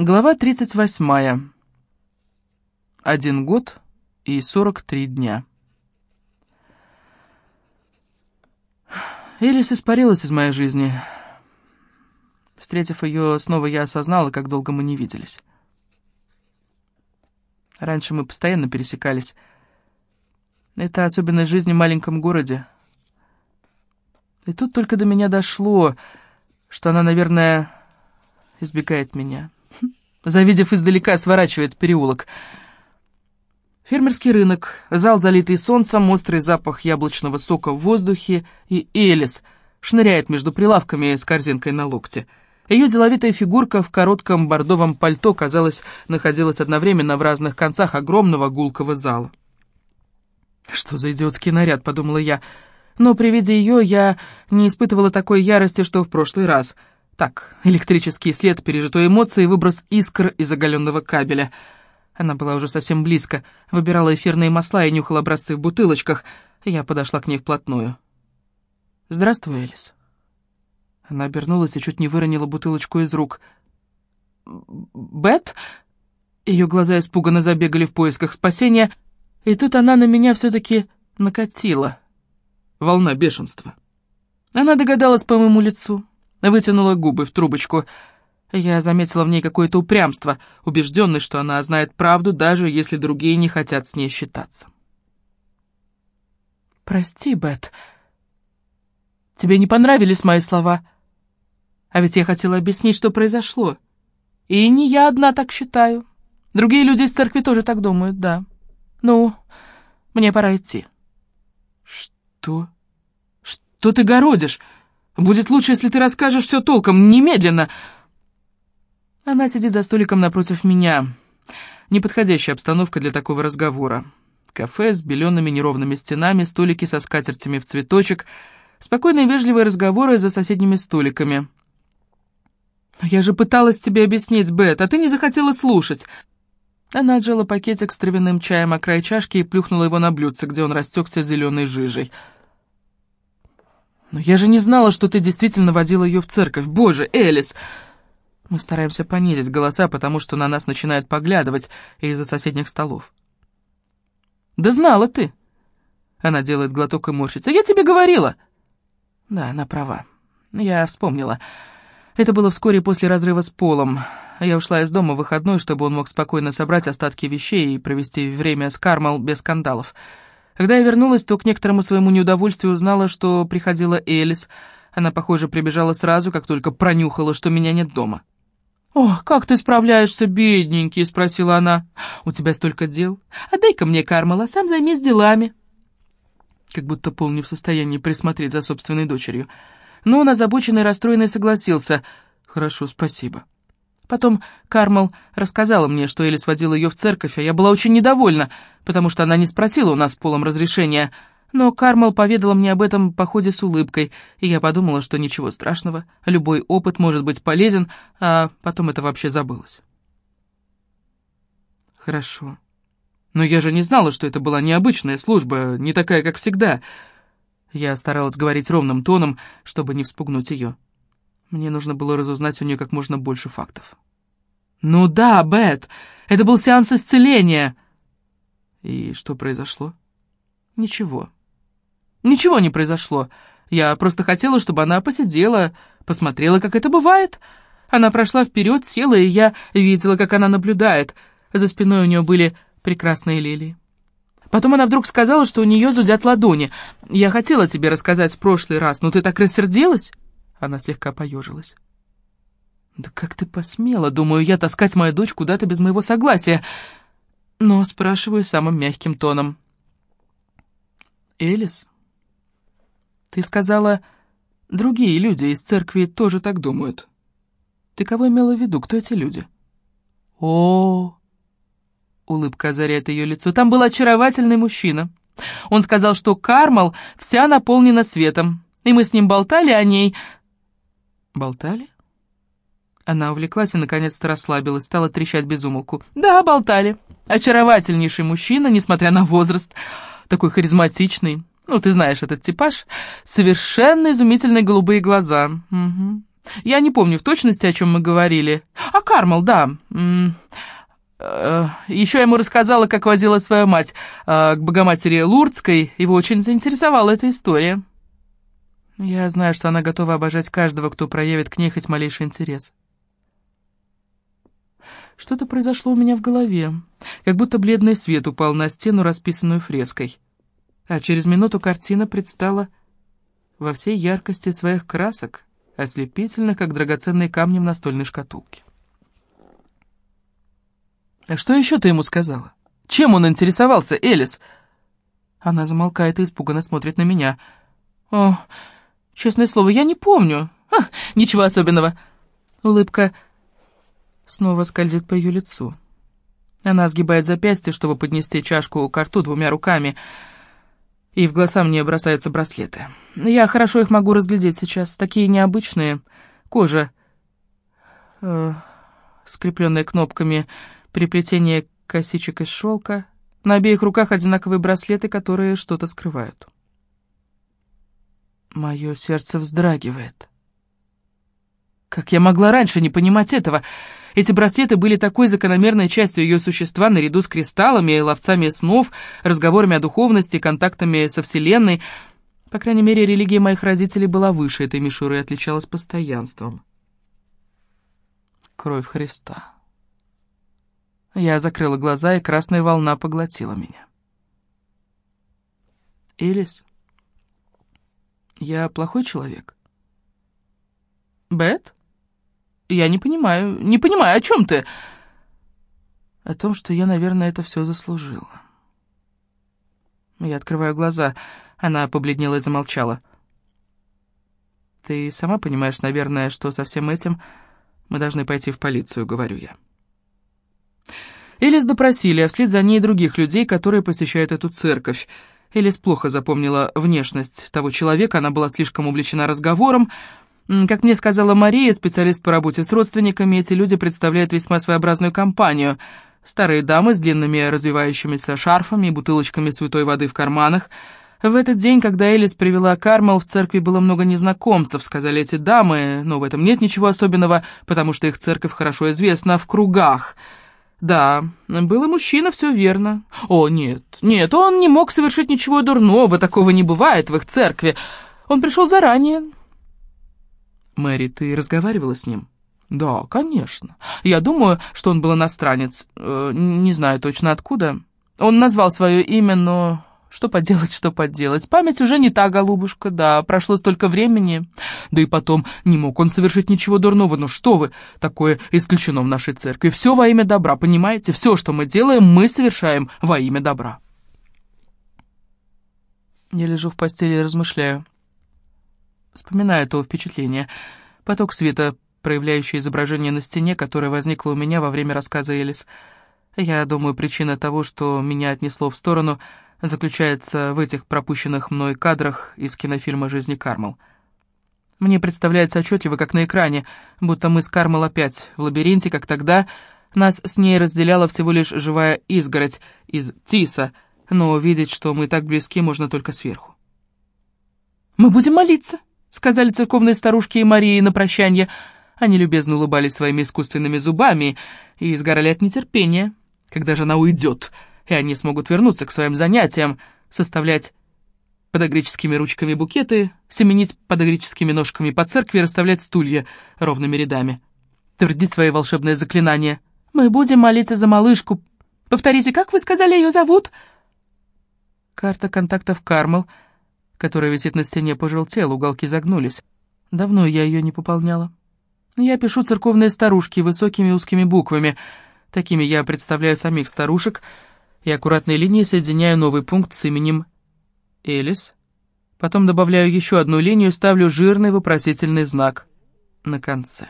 Глава 38. Один год и 43 дня. Элис испарилась из моей жизни. Встретив ее, снова я осознала, как долго мы не виделись. Раньше мы постоянно пересекались. Это особенность жизни в маленьком городе. И тут только до меня дошло, что она, наверное, избегает меня завидев издалека, сворачивает переулок. Фермерский рынок, зал, залитый солнцем, острый запах яблочного сока в воздухе и Элис шныряет между прилавками с корзинкой на локте. Ее деловитая фигурка в коротком бордовом пальто, казалось, находилась одновременно в разных концах огромного гулкого зала. «Что за идиотский наряд?» — подумала я. Но при виде ее я не испытывала такой ярости, что в прошлый раз — так, электрический след пережитой эмоции, выброс искр из оголенного кабеля. Она была уже совсем близко, выбирала эфирные масла и нюхала образцы в бутылочках. Я подошла к ней вплотную. «Здравствуй, Элис». Она обернулась и чуть не выронила бутылочку из рук. «Бет?» Ее глаза испуганно забегали в поисках спасения, и тут она на меня все-таки накатила. Волна бешенства. Она догадалась по моему лицу. Вытянула губы в трубочку. Я заметила в ней какое-то упрямство, убежденность, что она знает правду, даже если другие не хотят с ней считаться. «Прости, Бет. Тебе не понравились мои слова? А ведь я хотела объяснить, что произошло. И не я одна так считаю. Другие люди из церкви тоже так думают, да. Ну, мне пора идти». «Что? Что ты городишь?» Будет лучше, если ты расскажешь все толком, немедленно!» Она сидит за столиком напротив меня. Неподходящая обстановка для такого разговора. Кафе с белеными неровными стенами, столики со скатертями в цветочек, спокойные вежливые разговоры за соседними столиками. «Я же пыталась тебе объяснить, Бет, а ты не захотела слушать!» Она отжала пакетик с травяным чаем о край чашки и плюхнула его на блюдце, где он растекся зеленой жижей. «Но я же не знала, что ты действительно водила ее в церковь. Боже, Элис!» Мы стараемся понизить голоса, потому что на нас начинают поглядывать из-за соседних столов. «Да знала ты!» Она делает глоток и морщится. «Я тебе говорила!» Да, она права. Я вспомнила. Это было вскоре после разрыва с Полом. Я ушла из дома в выходной, чтобы он мог спокойно собрать остатки вещей и провести время с Кармал без скандалов. Когда я вернулась, то к некоторому своему неудовольствию узнала, что приходила Элис. Она, похоже, прибежала сразу, как только пронюхала, что меня нет дома. «О, как ты справляешься, бедненький?» — спросила она. «У тебя столько дел. Отдай-ка мне, Кармала, сам займись делами». Как будто Пол не в состоянии присмотреть за собственной дочерью. Но он озабоченный и расстроенный согласился. «Хорошо, спасибо». Потом Кармал рассказала мне, что Элис водила ее в церковь, а я была очень недовольна, потому что она не спросила у нас полом разрешения. Но Кармал поведала мне об этом по ходе с улыбкой, и я подумала, что ничего страшного, любой опыт может быть полезен, а потом это вообще забылось. Хорошо. Но я же не знала, что это была необычная служба, не такая, как всегда. Я старалась говорить ровным тоном, чтобы не вспугнуть ее. Мне нужно было разузнать у нее как можно больше фактов. «Ну да, Бет, это был сеанс исцеления!» «И что произошло?» «Ничего. Ничего не произошло. Я просто хотела, чтобы она посидела, посмотрела, как это бывает. Она прошла вперед, села, и я видела, как она наблюдает. За спиной у нее были прекрасные лилии. Потом она вдруг сказала, что у нее зудят ладони. Я хотела тебе рассказать в прошлый раз, но ты так рассердилась. Она слегка поежилась. «Да как ты посмела, думаю я, таскать мою дочь куда-то без моего согласия?» Но спрашиваю самым мягким тоном. «Элис, ты сказала, другие люди из церкви тоже так думают. Ты кого имела в виду? Кто эти люди?» «О, улыбка озаряет ее лицо. Там был очаровательный мужчина. Он сказал, что Кармал вся наполнена светом, и мы с ним болтали о ней, «Болтали?» Она увлеклась и наконец-то расслабилась, стала трещать без умолку. «Да, болтали. Очаровательнейший мужчина, несмотря на возраст. Такой харизматичный. Ну, ты знаешь этот типаж. Совершенно изумительные голубые глаза. Угу. Я не помню в точности, о чем мы говорили. А Кармал, да. Э, Еще я ему рассказала, как возила свою мать э, к Богоматери Лурдской. Его очень заинтересовала эта история. Я знаю, что она готова обожать каждого, кто проявит к ней хоть малейший интерес. Что-то произошло у меня в голове, как будто бледный свет упал на стену, расписанную фреской. А через минуту картина предстала во всей яркости своих красок, ослепительно, как драгоценные камни в настольной шкатулке. «А что еще ты ему сказала? Чем он интересовался, Элис?» Она замолкает и испуганно смотрит на меня. «О, честное слово, я не помню. Ха, ничего особенного». Улыбка снова скользит по ее лицу. Она сгибает запястье, чтобы поднести чашку к рту двумя руками, и в глаза мне бросаются браслеты. Я хорошо их могу разглядеть сейчас, такие необычные. Кожа, э, скрепленная кнопками, переплетение косичек из шелка. На обеих руках одинаковые браслеты, которые что-то скрывают. Мое сердце вздрагивает. Как я могла раньше не понимать этого? Эти браслеты были такой закономерной частью ее существа наряду с кристаллами, ловцами снов, разговорами о духовности, контактами со Вселенной. По крайней мере, религия моих родителей была выше этой мишуры и отличалась постоянством. Кровь Христа. Я закрыла глаза, и красная волна поглотила меня. Элис, я плохой человек? Бет? Я не понимаю, не понимаю, о чем ты? О том, что я, наверное, это все заслужила. Я открываю глаза. Она побледнела и замолчала. Ты сама понимаешь, наверное, что со всем этим мы должны пойти в полицию, говорю я. Элис допросили, а вслед за ней других людей, которые посещают эту церковь. Элис плохо запомнила внешность того человека, она была слишком увлечена разговором, как мне сказала Мария, специалист по работе с родственниками, эти люди представляют весьма своеобразную компанию. Старые дамы с длинными развивающимися шарфами и бутылочками святой воды в карманах. В этот день, когда Элис привела Кармел, в церкви было много незнакомцев, сказали эти дамы, но в этом нет ничего особенного, потому что их церковь хорошо известна в кругах. Да, был и мужчина, все верно. О, нет, нет, он не мог совершить ничего дурного, такого не бывает в их церкви. Он пришел заранее, «Мэри, ты разговаривала с ним?» «Да, конечно. Я думаю, что он был иностранец. Э, не знаю точно откуда. Он назвал свое имя, но что поделать, что поделать. Память уже не та, голубушка, да, прошло столько времени. Да и потом, не мог он совершить ничего дурного. Ну что вы, такое исключено в нашей церкви. Все во имя добра, понимаете? Все, что мы делаем, мы совершаем во имя добра». Я лежу в постели и размышляю. Вспоминаю то впечатление. Поток света, проявляющий изображение на стене, которое возникло у меня во время рассказа Элис. Я думаю, причина того, что меня отнесло в сторону, заключается в этих пропущенных мной кадрах из кинофильма «Жизни Кармел». Мне представляется отчетливо, как на экране, будто мы с Кармел опять в лабиринте, как тогда. Нас с ней разделяла всего лишь живая изгородь из тиса, но увидеть, что мы так близки, можно только сверху. «Мы будем молиться», — сказали церковные старушки и Марии на прощание. Они любезно улыбались своими искусственными зубами и сгорали от нетерпения, когда же она уйдет, и они смогут вернуться к своим занятиям, составлять подогреческими ручками букеты, семенить подогреческими ножками по церкви и расставлять стулья ровными рядами. Твердить свои волшебные заклинания. «Мы будем молиться за малышку. Повторите, как вы сказали, ее зовут?» Карта контактов Кармел — которая висит на стене, пожелтела, уголки загнулись. Давно я ее не пополняла. Я пишу церковные старушки высокими узкими буквами. Такими я представляю самих старушек, и аккуратной линией соединяю новый пункт с именем Элис. Потом добавляю еще одну линию, ставлю жирный вопросительный знак на конце.